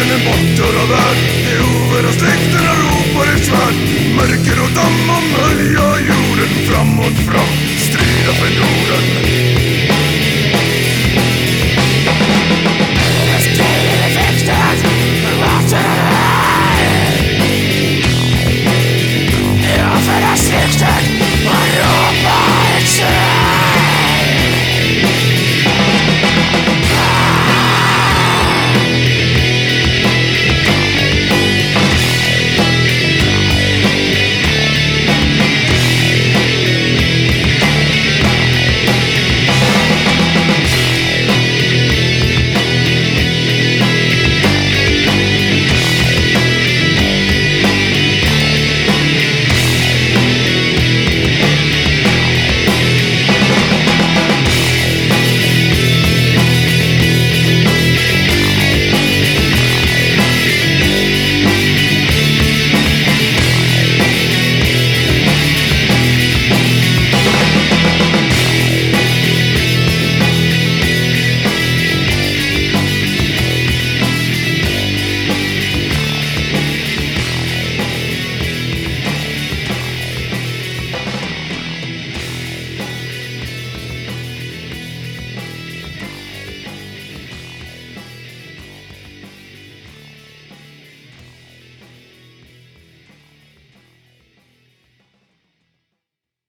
Skytten er og der I over og slekten roper et sverd Mørker og damm om hølja jorden fram og fram.